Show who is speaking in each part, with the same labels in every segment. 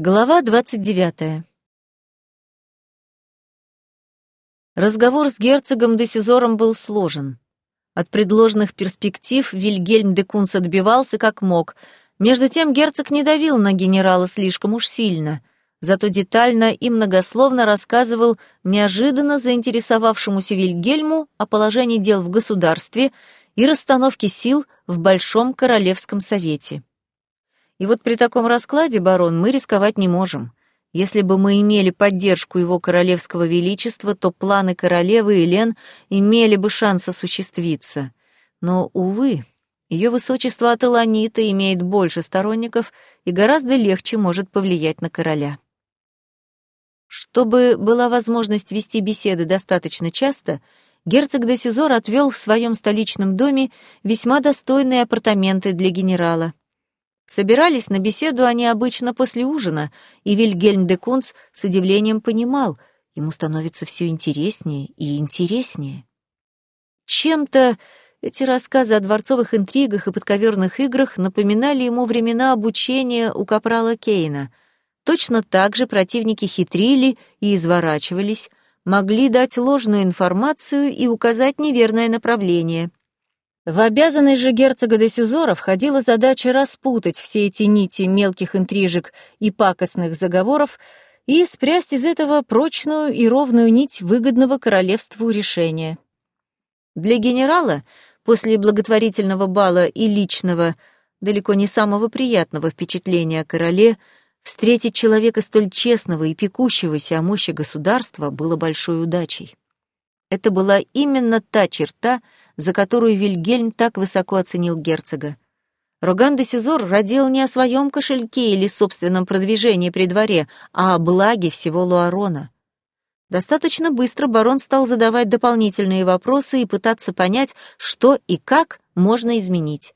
Speaker 1: Глава 29. Разговор с герцогом де Сюзором был сложен. От предложенных перспектив Вильгельм де Кунц отбивался как мог. Между тем герцог не давил на генерала слишком уж сильно, зато детально и многословно рассказывал неожиданно заинтересовавшемуся Вильгельму о положении дел в государстве и расстановке сил в Большом Королевском Совете. И вот при таком раскладе, барон, мы рисковать не можем. Если бы мы имели поддержку его королевского величества, то планы королевы Елен имели бы шанс осуществиться. Но, увы, ее высочество Аталанита имеет больше сторонников и гораздо легче может повлиять на короля. Чтобы была возможность вести беседы достаточно часто, герцог де Сюзор отвел в своем столичном доме весьма достойные апартаменты для генерала. Собирались на беседу они обычно после ужина, и Вильгельм де Кунц с удивлением понимал, ему становится все интереснее и интереснее. Чем-то эти рассказы о дворцовых интригах и подковерных играх напоминали ему времена обучения у капрала Кейна. Точно так же противники хитрили и изворачивались, могли дать ложную информацию и указать неверное направление — в обязанность же герцога де Сюзора входила задача распутать все эти нити мелких интрижек и пакостных заговоров и спрясть из этого прочную и ровную нить выгодного королевству решения. Для генерала после благотворительного бала и личного, далеко не самого приятного впечатления о короле, встретить человека столь честного и пекущегося о мощи государства было большой удачей. Это была именно та черта, за которую Вильгельм так высоко оценил герцога. Роган де Сюзор родил не о своем кошельке или собственном продвижении при дворе, а о благе всего Луарона. Достаточно быстро барон стал задавать дополнительные вопросы и пытаться понять, что и как можно изменить.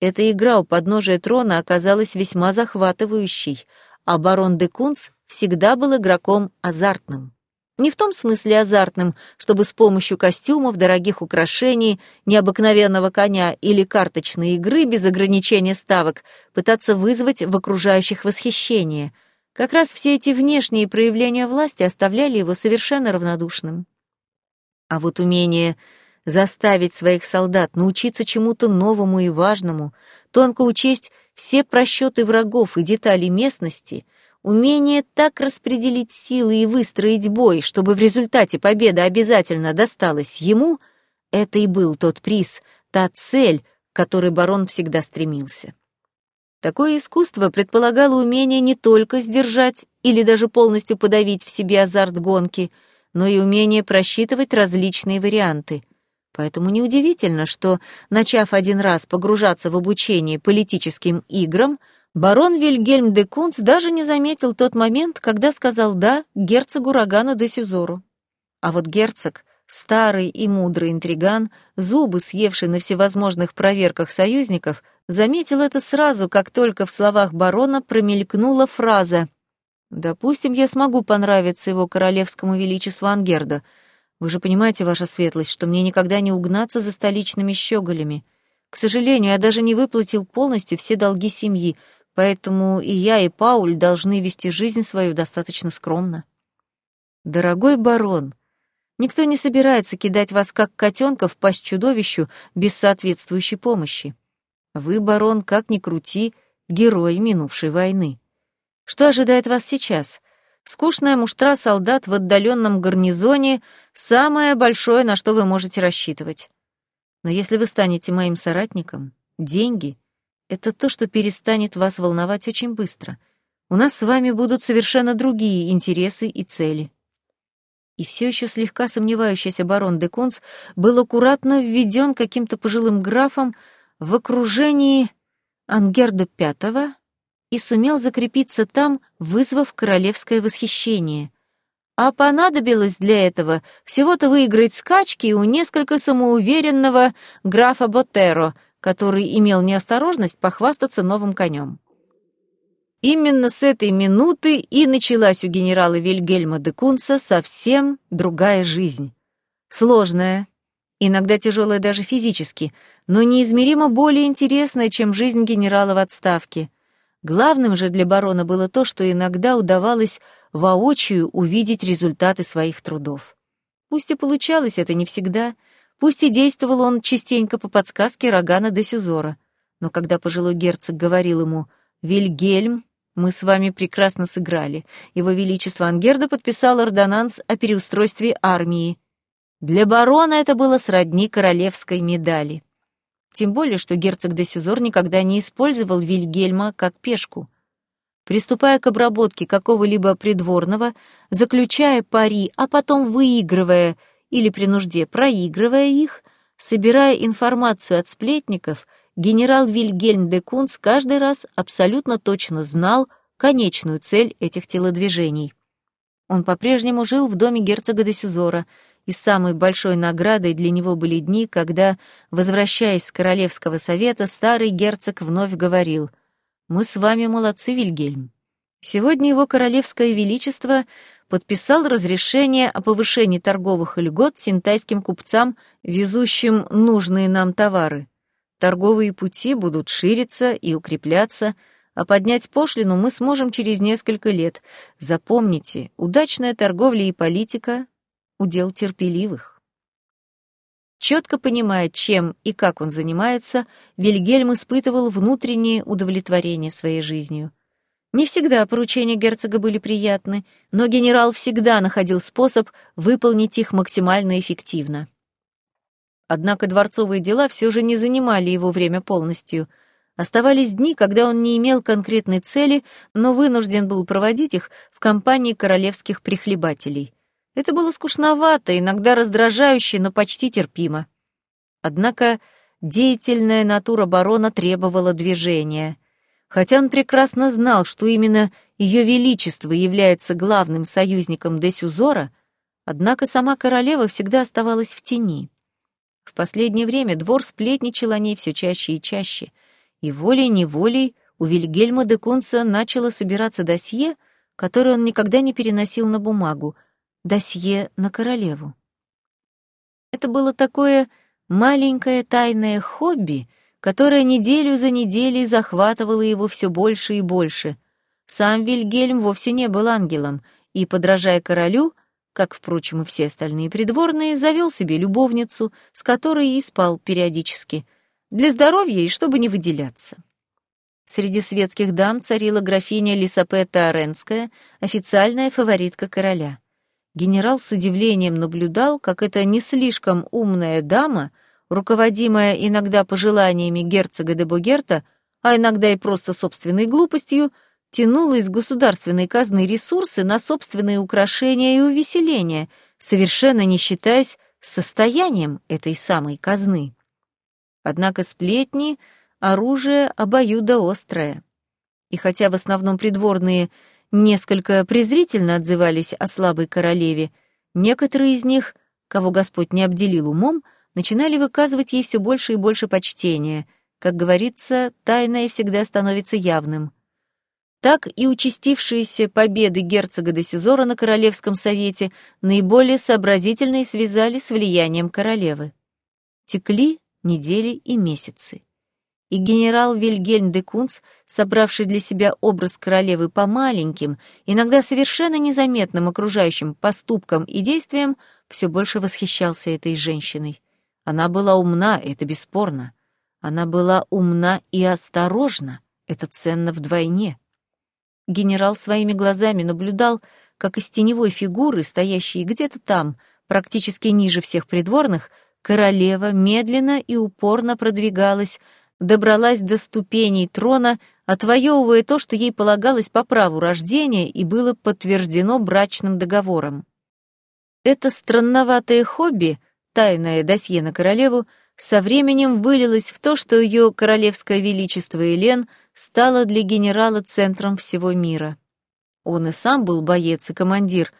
Speaker 1: Эта игра у подножия трона оказалась весьма захватывающей, а барон де Кунц всегда был игроком азартным. Не в том смысле азартным, чтобы с помощью костюмов, дорогих украшений, необыкновенного коня или карточной игры без ограничения ставок пытаться вызвать в окружающих восхищение. Как раз все эти внешние проявления власти оставляли его совершенно равнодушным. А вот умение заставить своих солдат научиться чему-то новому и важному, тонко учесть все просчеты врагов и детали местности — Умение так распределить силы и выстроить бой, чтобы в результате победа обязательно досталась ему, это и был тот приз, та цель, к которой барон всегда стремился. Такое искусство предполагало умение не только сдержать или даже полностью подавить в себе азарт гонки, но и умение просчитывать различные варианты. Поэтому неудивительно, что, начав один раз погружаться в обучение политическим играм, Барон Вильгельм де Кунц даже не заметил тот момент, когда сказал «да» герцогу Рогану де Сюзору. А вот герцог, старый и мудрый интриган, зубы съевший на всевозможных проверках союзников, заметил это сразу, как только в словах барона промелькнула фраза «Допустим, я смогу понравиться его королевскому величеству Ангерда. Вы же понимаете, ваша светлость, что мне никогда не угнаться за столичными щеголями. К сожалению, я даже не выплатил полностью все долги семьи, Поэтому и я, и Пауль должны вести жизнь свою достаточно скромно. Дорогой барон, никто не собирается кидать вас как котенка в пасть чудовищу без соответствующей помощи. Вы, барон, как ни крути, герой минувшей войны. Что ожидает вас сейчас? Скучная муштра солдат в отдаленном гарнизоне — самое большое, на что вы можете рассчитывать. Но если вы станете моим соратником, деньги — это то, что перестанет вас волновать очень быстро. У нас с вами будут совершенно другие интересы и цели. И все еще слегка сомневающийся барон де Кунц был аккуратно введен каким-то пожилым графом в окружении Ангерда V и сумел закрепиться там, вызвав королевское восхищение. А понадобилось для этого всего-то выиграть скачки у несколько самоуверенного графа Ботеро — который имел неосторожность похвастаться новым конем. Именно с этой минуты и началась у генерала Вильгельма де Кунца совсем другая жизнь. Сложная, иногда тяжелая даже физически, но неизмеримо более интересная, чем жизнь генерала в отставке. Главным же для барона было то, что иногда удавалось воочию увидеть результаты своих трудов. Пусть и получалось это не всегда, пусть и действовал он частенько по подсказке Рогана де Сюзора, но когда пожилой герцог говорил ему «Вильгельм, мы с вами прекрасно сыграли. Его Величество Ангерда подписал ордонанс о переустройстве армии. Для барона это было сродни королевской медали. Тем более, что герцог де Сюзор никогда не использовал Вильгельма как пешку. Приступая к обработке какого-либо придворного, заключая пари, а потом выигрывая или при нужде проигрывая их, собирая информацию от сплетников — генерал Вильгельм де Кунц каждый раз абсолютно точно знал конечную цель этих телодвижений. Он по-прежнему жил в доме герцога де Сюзора, и самой большой наградой для него были дни, когда, возвращаясь с Королевского совета, старый герцог вновь говорил «Мы с вами молодцы, Вильгельм». Сегодня его королевское величество подписал разрешение о повышении торговых льгот синтайским купцам, везущим нужные нам товары. Торговые пути будут шириться и укрепляться, а поднять пошлину мы сможем через несколько лет. Запомните, удачная торговля и политика — удел терпеливых. Четко понимая, чем и как он занимается, Вильгельм испытывал внутреннее удовлетворение своей жизнью. Не всегда поручения герцога были приятны, но генерал всегда находил способ выполнить их максимально эффективно. Однако дворцовые дела все же не занимали его время полностью. Оставались дни, когда он не имел конкретной цели, но вынужден был проводить их в компании королевских прихлебателей. Это было скучновато, иногда раздражающе, но почти терпимо. Однако деятельная натура барона требовала движения. Хотя он прекрасно знал, что именно ее величество является главным союзником Десюзора, однако сама королева всегда оставалась в тени. В последнее время двор сплетничал о ней все чаще и чаще, и волей-неволей у Вильгельма де Кунца начало собираться досье, которое он никогда не переносил на бумагу, досье на королеву. Это было такое маленькое тайное хобби, которое неделю за неделей захватывало его все больше и больше. Сам Вильгельм вовсе не был ангелом, и, подражая королю, как, впрочем, и все остальные придворные, завел себе любовницу, с которой и спал периодически, для здоровья и чтобы не выделяться. Среди светских дам царила графиня Лисапета Оренская, официальная фаворитка короля. Генерал с удивлением наблюдал, как эта не слишком умная дама, руководимая иногда пожеланиями герцога де Бугерта, а иногда и просто собственной глупостью, тянула из государственной казны ресурсы на собственные украшения и увеселения, совершенно не считаясь состоянием этой самой казны. Однако сплетни — оружие обоюдоострое. И хотя в основном придворные несколько презрительно отзывались о слабой королеве, некоторые из них, кого Господь не обделил умом, начинали выказывать ей все больше и больше почтения. Как говорится, тайное всегда становится явным так и участившиеся победы герцога де Сюзора на Королевском совете наиболее сообразительные связали с влиянием королевы. Текли недели и месяцы. И генерал Вильгельм де Кунц, собравший для себя образ королевы по маленьким, иногда совершенно незаметным окружающим поступкам и действиям, все больше восхищался этой женщиной. Она была умна, это бесспорно. Она была умна и осторожна, это ценно вдвойне. Генерал своими глазами наблюдал, как из теневой фигуры, стоящей где-то там, практически ниже всех придворных, королева медленно и упорно продвигалась, добралась до ступеней трона, отвоевывая то, что ей полагалось по праву рождения и было подтверждено брачным договором. Это странноватое хобби, тайное досье на королеву, со временем вылилось в то, что ее королевское величество Елен — стала для генерала центром всего мира. Он и сам был боец и командир,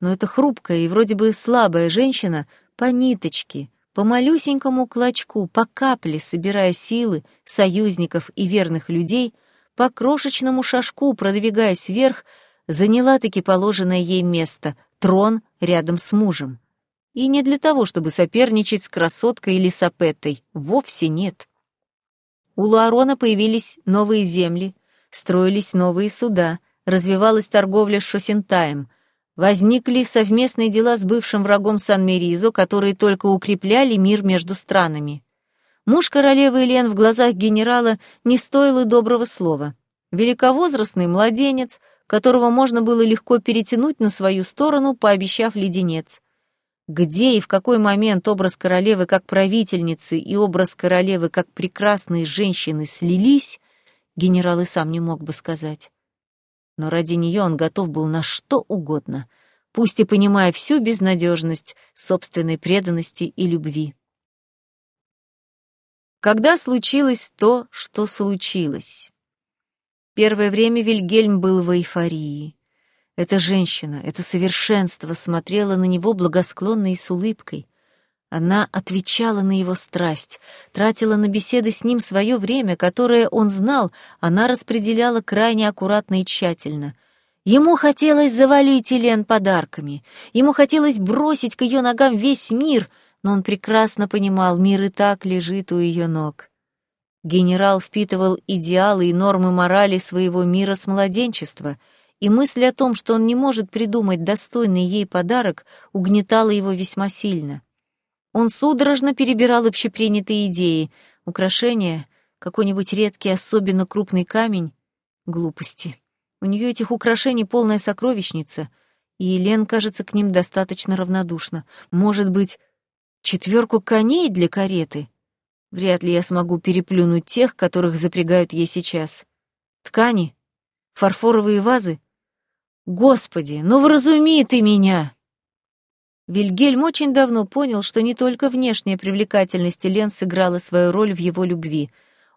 Speaker 1: но эта хрупкая и вроде бы слабая женщина по ниточке, по малюсенькому клочку, по капле, собирая силы, союзников и верных людей, по крошечному шажку, продвигаясь вверх, заняла-таки положенное ей место — трон рядом с мужем. И не для того, чтобы соперничать с красоткой или сапеттой, вовсе нет. У Луарона появились новые земли, строились новые суда, развивалась торговля с Шосентаем, возникли совместные дела с бывшим врагом Сан-Меризо, которые только укрепляли мир между странами. Муж королевы Элен в глазах генерала не стоил и доброго слова. Великовозрастный младенец, которого можно было легко перетянуть на свою сторону, пообещав леденец. Где и в какой момент образ королевы как правительницы и образ королевы как прекрасной женщины слились, генерал и сам не мог бы сказать. Но ради нее он готов был на что угодно, пусть и понимая всю безнадежность собственной преданности и любви. Когда случилось то, что случилось? Первое время Вильгельм был в эйфории. Эта женщина, это совершенство смотрела на него благосклонно и с улыбкой. Она отвечала на его страсть, тратила на беседы с ним свое время, которое он знал, она распределяла крайне аккуратно и тщательно. Ему хотелось завалить Елен подарками, ему хотелось бросить к ее ногам весь мир — но он прекрасно понимал, мир и так лежит у ее ног. Генерал впитывал идеалы и нормы морали своего мира с младенчества, и мысль о том, что он не может придумать достойный ей подарок, угнетала его весьма сильно. Он судорожно перебирал общепринятые идеи, украшения, какой-нибудь редкий, особенно крупный камень. Глупости. У нее этих украшений полная сокровищница, и Елен, кажется, к ним достаточно равнодушна. Может быть, Четверку коней для кареты? Вряд ли я смогу переплюнуть тех, которых запрягают ей сейчас. Ткани? Фарфоровые вазы? Господи, ну вразуми ты меня! Вильгельм очень давно понял, что не только внешняя привлекательность Элен сыграла свою роль в его любви.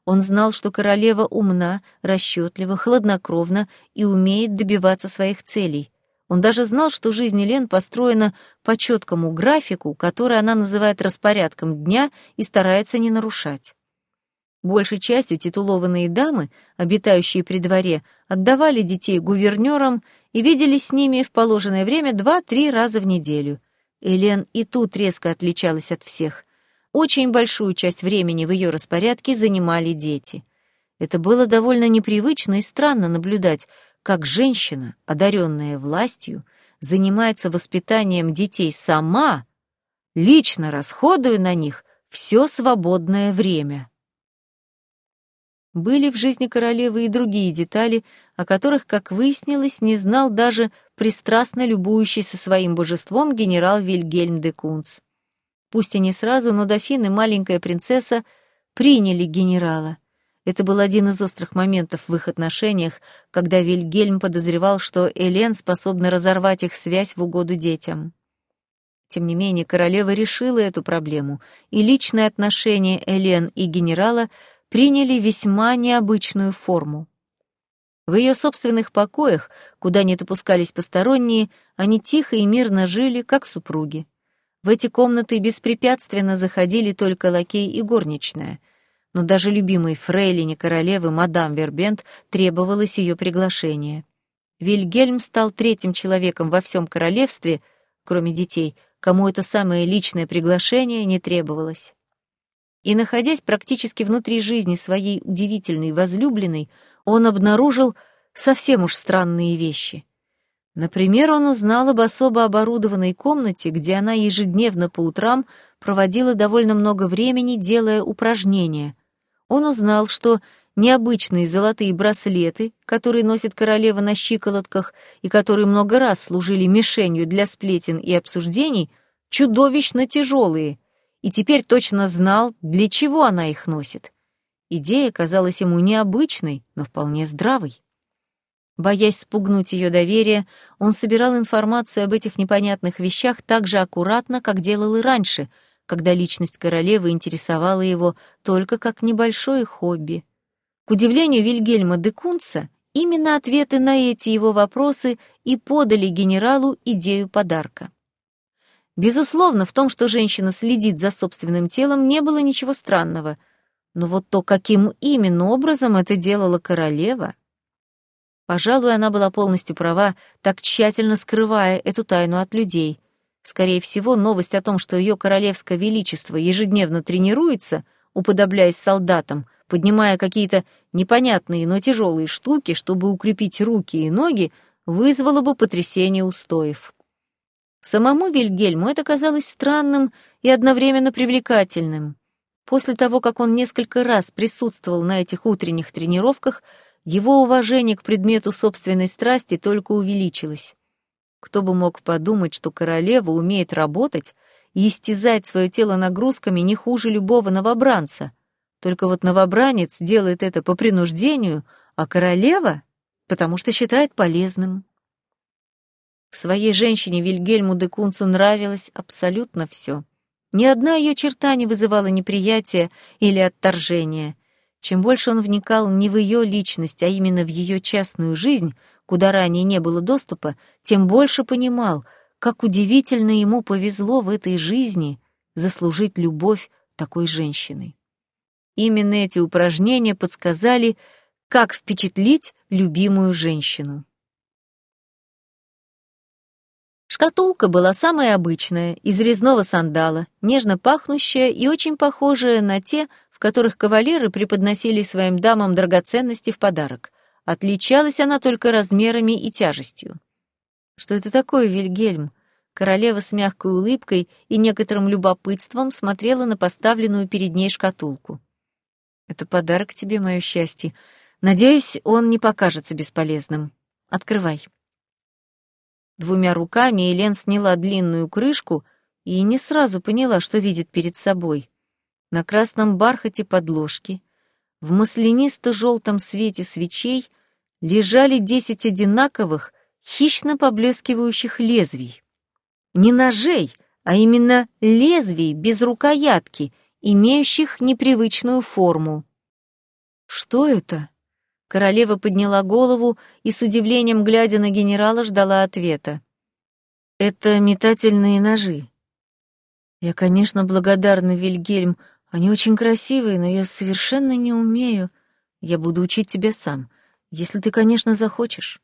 Speaker 1: Он знал, что королева умна, расчетлива, хладнокровна и умеет добиваться своих целей. Он даже знал, что жизнь Лен построена по четкому графику, который она называет распорядком дня и старается не нарушать. Большей частью титулованные дамы, обитающие при дворе, отдавали детей гувернерам и виделись с ними в положенное время два-три раза в неделю. Элен и тут резко отличалась от всех. Очень большую часть времени в ее распорядке занимали дети. Это было довольно непривычно и странно наблюдать, как женщина, одаренная властью, занимается воспитанием детей сама, лично расходуя на них все свободное время. Были в жизни королевы и другие детали, о которых, как выяснилось, не знал даже пристрастно любующийся своим божеством генерал Вильгельм де Кунц. Пусть и не сразу, но дофин и маленькая принцесса приняли генерала. Это был один из острых моментов в их отношениях, когда Вильгельм подозревал, что Элен способна разорвать их связь в угоду детям. Тем не менее, королева решила эту проблему, и личные отношения Элен и генерала приняли весьма необычную форму. В ее собственных покоях, куда не допускались посторонние, они тихо и мирно жили, как супруги. В эти комнаты беспрепятственно заходили только лакей и горничная — но даже любимой фрейлине королевы мадам Вербент требовалось ее приглашение. Вильгельм стал третьим человеком во всем королевстве, кроме детей, кому это самое личное приглашение не требовалось. И, находясь практически внутри жизни своей удивительной возлюбленной, он обнаружил совсем уж странные вещи. Например, он узнал об особо оборудованной комнате, где она ежедневно по утрам проводила довольно много времени, делая упражнения — он узнал, что необычные золотые браслеты, которые носит королева на щиколотках и которые много раз служили мишенью для сплетен и обсуждений, чудовищно тяжелые, и теперь точно знал, для чего она их носит. Идея казалась ему необычной, но вполне здравой. Боясь спугнуть ее доверие, он собирал информацию об этих непонятных вещах так же аккуратно, как делал и раньше — когда личность королевы интересовала его только как небольшое хобби. К удивлению Вильгельма де Кунца, именно ответы на эти его вопросы и подали генералу идею подарка. Безусловно, в том, что женщина следит за собственным телом, не было ничего странного, но вот то, каким именно образом это делала королева... Пожалуй, она была полностью права, так тщательно скрывая эту тайну от людей — Скорее всего, новость о том, что ее королевское величество ежедневно тренируется, уподобляясь солдатам, поднимая какие-то непонятные, но тяжелые штуки, чтобы укрепить руки и ноги, вызвало бы потрясение устоев. Самому Вильгельму это казалось странным и одновременно привлекательным. После того, как он несколько раз присутствовал на этих утренних тренировках, его уважение к предмету собственной страсти только увеличилось. Кто бы мог подумать, что королева умеет работать и истязать свое тело нагрузками не хуже любого новобранца. Только вот новобранец делает это по принуждению, а королева — потому что считает полезным. Своей женщине Вильгельму де Кунцу нравилось абсолютно все. Ни одна ее черта не вызывала неприятия или отторжения. Чем больше он вникал не в ее личность, а именно в ее частную жизнь, куда ранее не было доступа, тем больше понимал, как удивительно ему повезло в этой жизни заслужить любовь такой женщины. Именно эти упражнения подсказали, как впечатлить любимую женщину. Шкатулка была самая обычная, из резного сандала, нежно пахнущая и очень похожая на те, в которых кавалеры преподносили своим дамам драгоценности в подарок. Отличалась она только размерами и тяжестью. Что это такое, Вильгельм? Королева с мягкой улыбкой и некоторым любопытством смотрела на поставленную перед ней шкатулку. «Это подарок тебе, мое счастье. Надеюсь, он не покажется бесполезным. Открывай». Двумя руками Елен сняла длинную крышку и не сразу поняла, что видит перед собой. На красном бархате подложки, в маслянисто-желтом свете свечей лежали десять одинаковых, хищно поблескивающих лезвий. Не ножей, а именно лезвий без рукоятки, имеющих непривычную форму. Что это? Королева подняла голову и с удивлением, глядя на генерала, ждала ответа. «Это метательные ножи». «Я, конечно, благодарна, Вильгельм. Они очень красивые, но я совершенно не умею. Я буду учить тебя сам, если ты, конечно, захочешь».